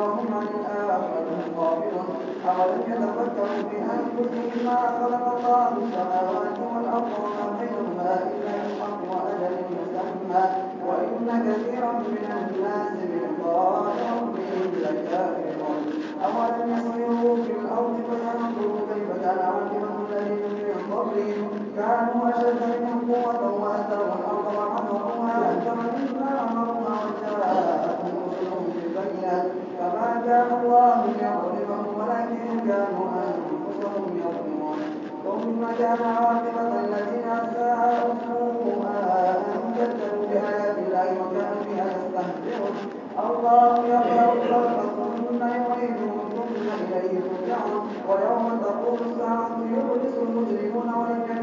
وهم عن الآخرة غافلون أولم يتفكروا في أنفسهم ما خلق الله السماوات والأرض وما بينهما إلا بالحق وأجل مسمى. وإن كثيرا من الناس بلقاء ربهم لكافرون أولم يسيروا في الأرض فينظروا كيف كان عاقبة الذين من قبلهم. كانوا أشد منهم قوة وأثروا الأرض وحفظوها أكثر مما عمروا وجاءوا فما كان الله ليظلمهم ولكن كانوا أنفسهم يظلمون. ثم كان عاقبة الذين أساءوا سوء أن كذبوا بآيات الله وكانوا بها يستهزئون. الله يخلق الخلق ثم يعيدهم ثم إليه ترجعون. ويوم تقوم الساعة يبلس المجرمون ولم يكن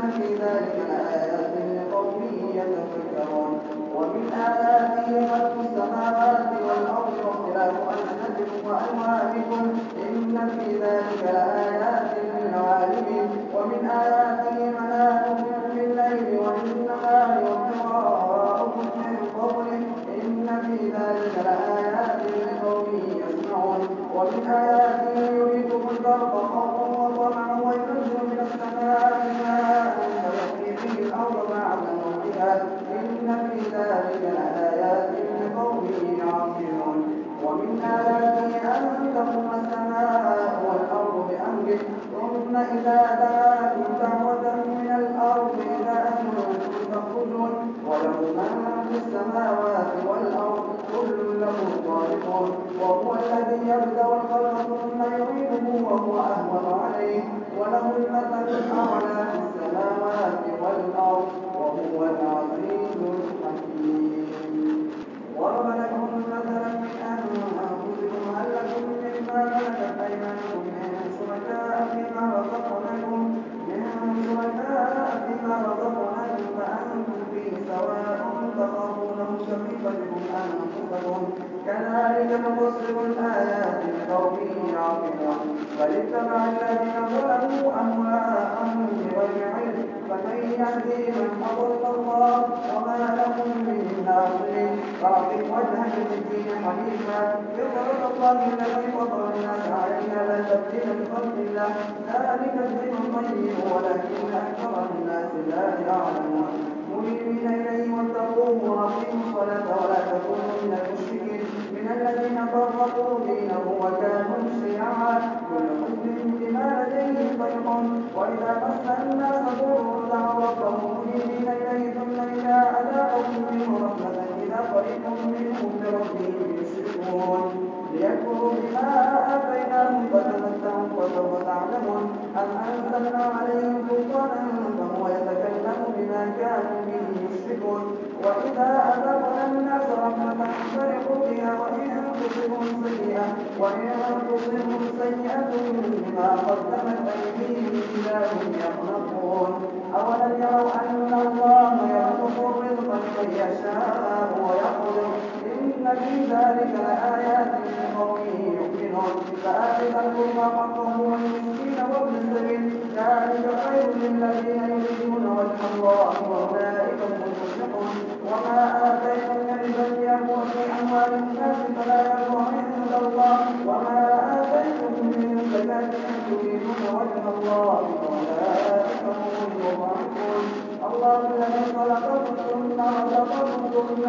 في ذلك لآيات لقوم يتفكرون ومن آيات حنيفا فطرة الله التي فطر الناس عليها لا تبديل لخلق الله ذلك الدين القيم ولكن أكثر الناس لا يعلمون منيبين إليه واتقوه وأقيموا الصلاة ولا تكونوا من المشركين من الذين فرقوا دينه وكانوا شيعا كل بما لديهم فريق وإذا مس الناس ضر دعوا ربهم منيبين إليه ثم إذا أذاقهم منه رحمة فريق منهم بربهم يشركون ليكفروا بما آتيناهم فتمتعوا فسوف تعلمون أم أنزلنا عليهم سلطانا فهو يتكلم بما كانوا به يشركون. وإذا أذقنا الناس رحمة فرحوا بها وإن تصبهم سيئة وإن تصبهم سيئة بما قدمت أيديهم إلى دنيا للذين المفلحون. وما آتيتم من ربا زكاة تريدون وجه الله. فأولئك هم المضاعفون. الله الذي خلقكم ثم رزقكم ثم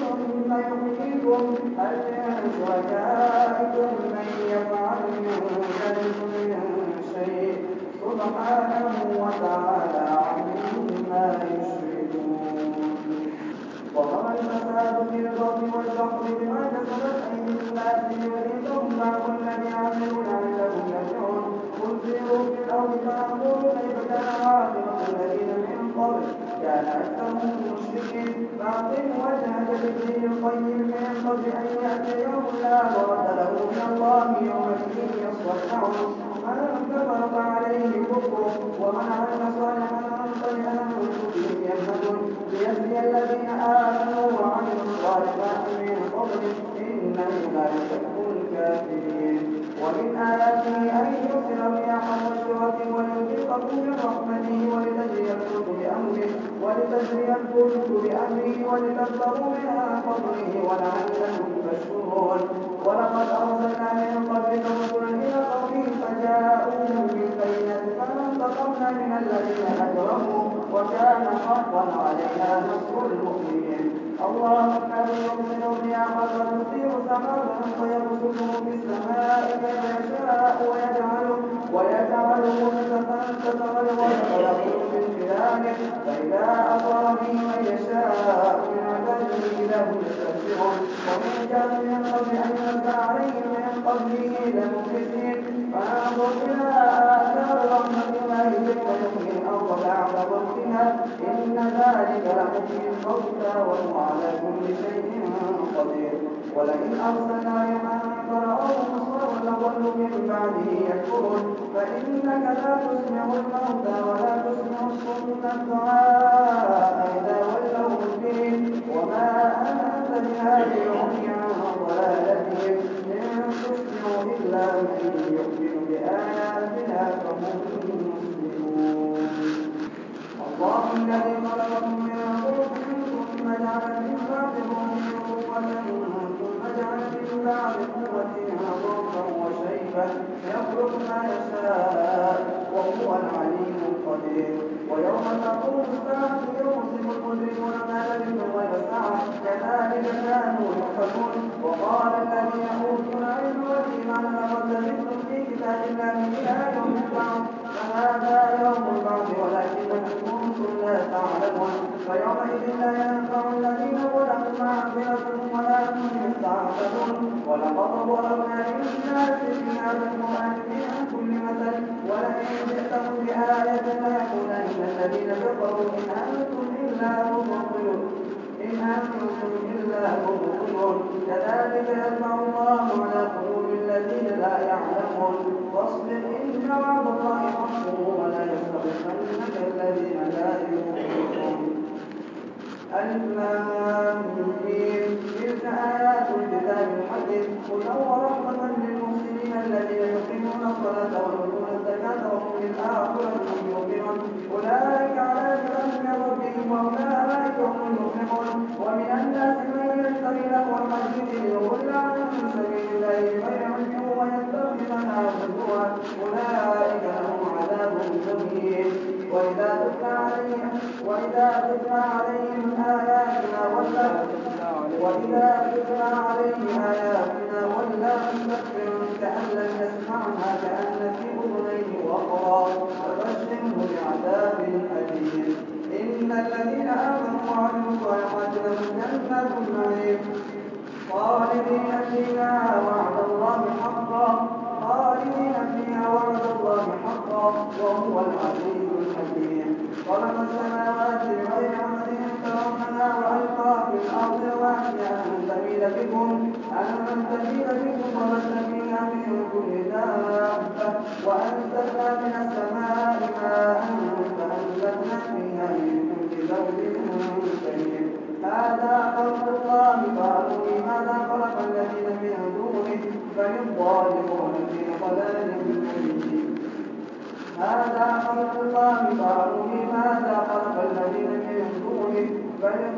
ثم يحييكم من شركائكم من يفعل من ذلك من شيء سبحانه وتعالى عما يشركون ظهر الفساد في البر والبحر بما كسبت ايدي الناس ليذيقهم بعض الذي عملوا لعلهم يرجعون قل سيروا في الأرض فانظروا كيف كان عاقبه الذين من قبل كان اكثرهم مشركين فاقم وجهك للدين القيم من قبل ان ياتي يوم لا مرد له من الله يومئذ يصدعون ومن اياته ان يرسل الرياح مبشرات وليذيقكم من ولتجري الفلك بامره ولتجري الفلك فضله ولعلكم تشكرون ولقد ارسلنا من قبلك رسلا إلى فجاءوهم بالبينات فانتقمنا من الذين أجرموا وكان حقا علينا نصر المؤمنين. الله الذي يرسل الرياح فتثير سحابا فيبسطه في السماء كيف يشاء. ولئن أرسلنا ريحا فرأوه مصرا لظلوا من بعده يكفرون. فإنك لا تسمع الموتى لقد لبثتم في كتاب الله إلى يوم البعث فهذا يوم البعث ولكنكم كنتم هم يستعتبون ولقد ضربنا في هذا القرآن من كل ولئن جئتهم بآية ليقولن إن أنتم إلا إن أنتم إلا مبطلون كذلك and.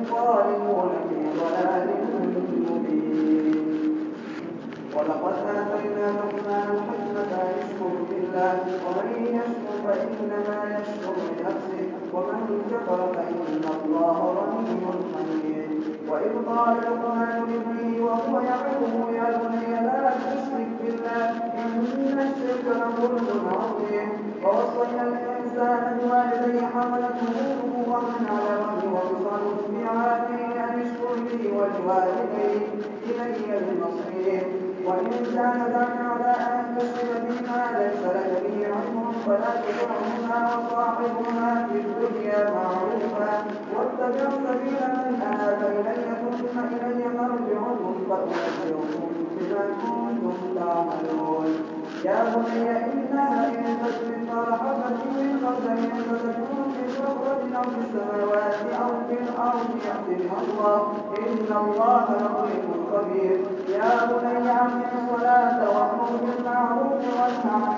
الظالمون في ضلال مبين. ولقد آتينا لقمان الحكمة لا يشكر بالله ومن يشكر فإنما يشكر لنفسه ومن كفر فإن الله غني حميد. وإذ قال لقمان لابنه وهو يعظه يا بني لا تشرك بالله إن الشرك لظلم عظيم. ووصينا الإنسان بوالديه حملته أمه وهنا على وهن وفصاله في عامه أن اشكر لي ولوالديه إلي المصير. وإن جاهداك على أن تشرك بما ليس لك به علم فلا تطعهما وصاحبهما في الدنيا معروفا. واتبع سبيل من أناب إلي ثم إلي مرجعكم فأنبئكم بما كنتم تعملون. يا بني إنها إن مثقال حبة من خردل فتكون في صخرة أو في السماوات أو في الأرض يأت بها الله إن الله لطيف خبير. يا بني أقم الصلاة وأمر بالمعروف وانه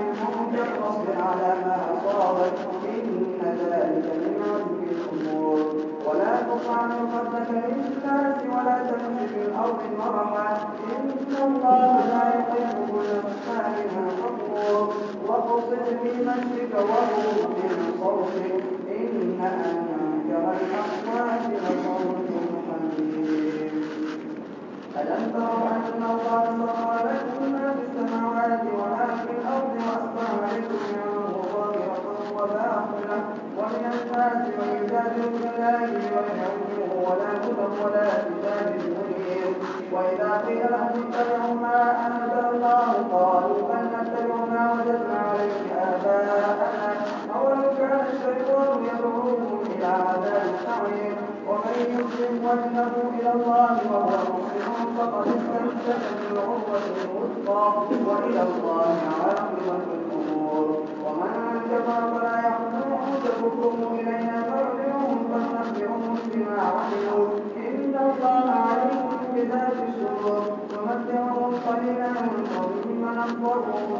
وإذا قيل لهم اتبعوا ما أنزل الله قالوا بل ما وجدنا عليه آباءنا. أولو كان الشيطان يدعوهم إلى عذاب السعير. ومن يسلم وجهه إلى الله وهو محسن فقد استمسك بالعروة الوثقى. وإلى الله عاقبة الأمور. ومن كفر فلا يحزنه كفرهم إلينا مرجعهم فننبئهم بما عملوا إن الله عليم بذات الصدور نمتعهم قليلا ثم نضطرهم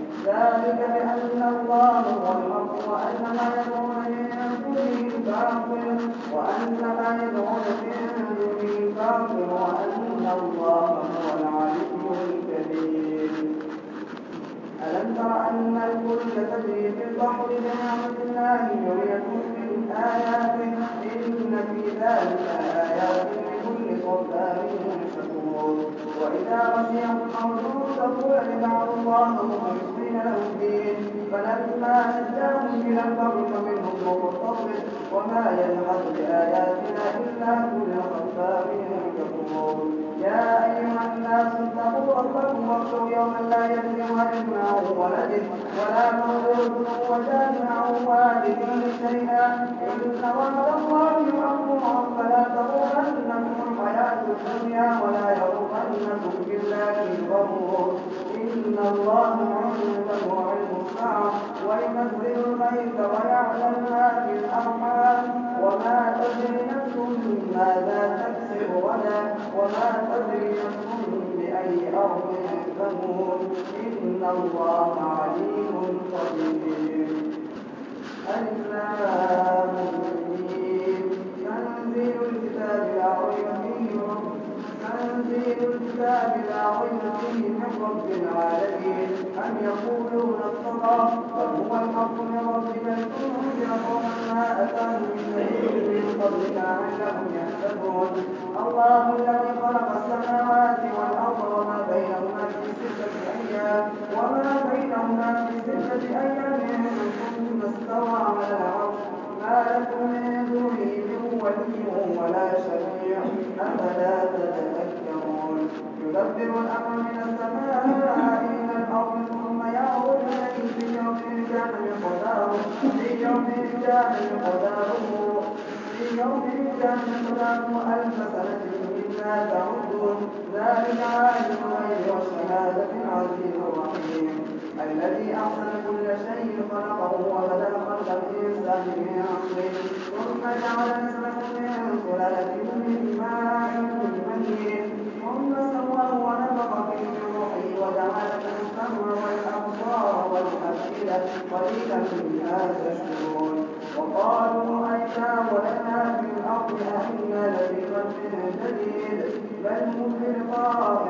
ذلك بأن الله هو الحق وأن ما يدعون من دونه باطل وأن ما يدعون من دونه باطل وأن الله هو العلي الكبير ألم تر أن الفلك تجري في البحر بنعمة الله يريكم من آياته إن في ذلك آيات لكل صبار شكور وإذا غشيهم موج تقول دعوا الله مخلصين له الدين فلما نجاهم إلى البر فمنهم مقتصد وما يجحد بآياتنا إلا كل خفار كفور يا أيها الناس اتقوا ربكم واخشوا يوما لا يجزي والد عن ولده ولا مولود وجاد عن والده شيئا إن وعد الله حق فلا تغرنكم الحياة الدنيا ولا يغرنكم بالله الغرور إن الله عنده علم وينزل الغيث ويعلم ما في الأرحام. وما تدري نفس ماذا تكسب غدا وما تدري نفس بأي أرض تموت إن الله عليم قدير. تنزيل الكتاب لا ريب تنزيل الكتاب لا ريب من رب العالمين. أم يقولون الله هو الحق من ربك لتنذر قوما ما أتاهم من نذير من قبلك لعلهم يهتدون الله الذي خلق السماوات والأرض وما بينهما في ستة أيام وما بينهما في ستة أيام ثم استوى على العرش ما لكم من دونه من ولي ولا شفيع أفلا تتذكرون يدبر الأمر من السماء إلى الأرض الأرض ثم إليه في يوم كان مقداره في يوم كان مقداره في يوم كان مقداره ألف سنة مما تعدون ذلك عالم الغيب والشهادة العزيز الرحيم الذي أحسن كل شيء خلقه وبدأ خلق الإنسان من عقله ثم جعل نسلكم من سلالة من ماء مهين ثم سواه ونفخ فيه من روحه وجعل لكم السمع والأبصار والأفئدة قليلا ما تشكرون ولدنا في الأرض أئنا لفي خلق جديد بل هم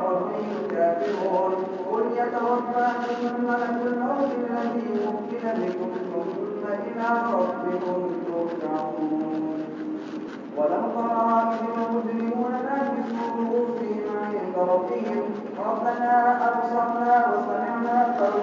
ربهم كافرون. قل يتوفاكم ملك الموت الذي وكل بكم ثم إلى ربكم ترجعون. ولو ترى المجرمون ناكسوا رؤوسهم عند ربهم ربنا أبصرنا وسمعنا فارجعنا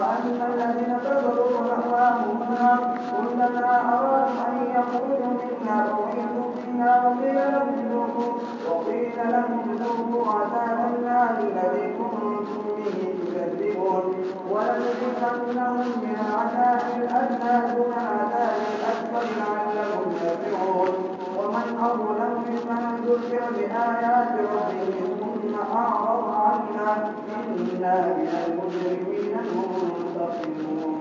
وأما الذين كفروا فمأواهم النار كلما أرادوا أن يخرجوا منها أعيدوا فيها وقيل لهم ذوقوا وقيل لهم ذوقوا عذاب النار الذي كنتم به تكذبون ولنذيقنهم من العذاب الأدنى دون العذاب الأكبر لعلهم يرجعون. ومن أظلم ممن ذكر بآيات ربه أعرض عنا إنا من المجرمين منتقمون